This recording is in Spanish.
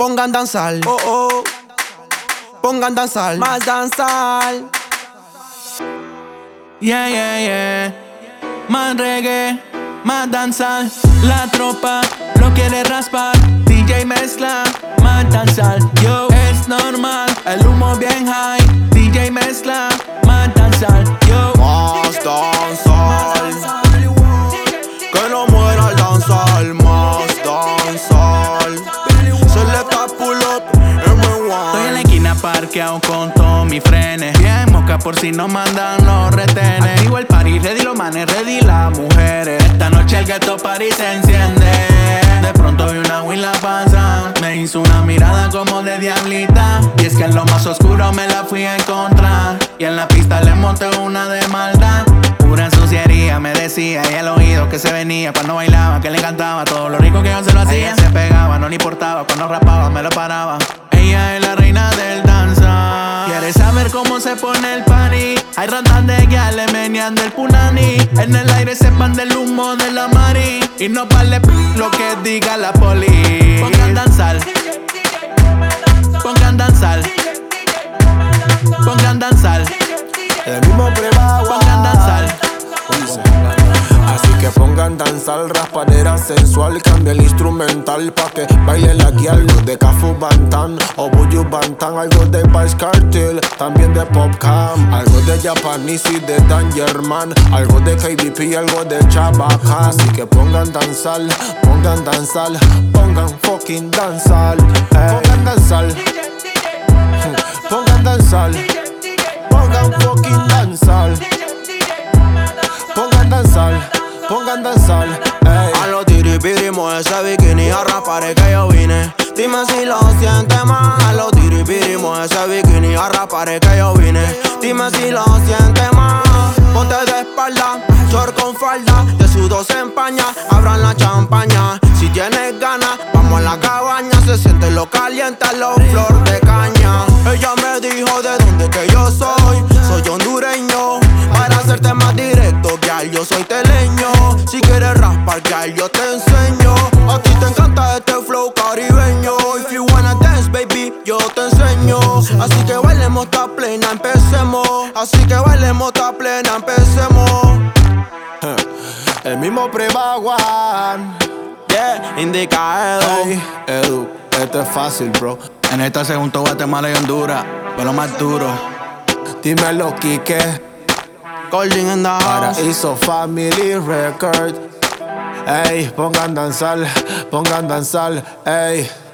Pongan danzar, oh oh. Pongan danzar, más danzar. Yeah, yeah, yeah. Más reggae, más danzar. La tropa lo quiere raspar. DJ mezcla, más danzar. Yo, es normal. El humo bien high. DJ mezcla, con todos mis frenes. Bien mosca por si no mandan los retenes. Activo el party, ready los manes, ready las mujeres. Esta noche el ghetto party se enciende. De pronto vi una win la pasa. Me hizo una mirada como de diablita. Y es que en lo más oscuro me la fui a encontrar. Y en la pista le monté una de maldad. Pura suciería me decía y el oído que se venía cuando bailaba, que le encantaba todo lo rico que yo se lo hacía. se pegaba, no le importaba, cuando rapaba me lo paraba. Ella es la reina del danza. ¿Quieres saber cómo se pone el party? Hay ratas de guiales meneando el punani. En el aire se pande el humo de la mari. Y no vale lo que diga la poli. Raspadera sensual, cambia el instrumental pa' que baile la guial de Cafu Bantan o Buju Bantan, algo de Vice Cartel, también de Popcam, algo de Japanese y de Dangerman, algo de KDP, algo de Chabaca. Así que pongan danzar, pongan danzar, pongan fucking danzar, eh. pongan danzar, pongan danzar, pongan fucking danzar. Pongan danzar, pongan danzar. Ey. A lo tiripirimos ese bikini a rapar que yo vine. Dime si lo sientes más. A lo tiripirimos ese bikini a rapar que yo vine. Dime si lo sientes más. Ponte de espalda, short con falda. De sudo se empaña, abran la champaña. Si tienes ganas, vamos a la cabaña. Se siente lo caliente, los Si quieres raspar, que yo te enseño. A ti te encanta este flow caribeño. If you wanna dance, baby, yo te enseño. Así que bailemos esta plena, empecemos. Así que bailemos esta plena, empecemos. El mismo prevaguan. Yeah, indica Edu. Edu, esto es fácil, bro. En esta se juntó Guatemala y Honduras, fue lo más duro. Dímelo, Kike. The house. Paraíso Family Record. Ey, pongan danzar, pongan danzar, ey.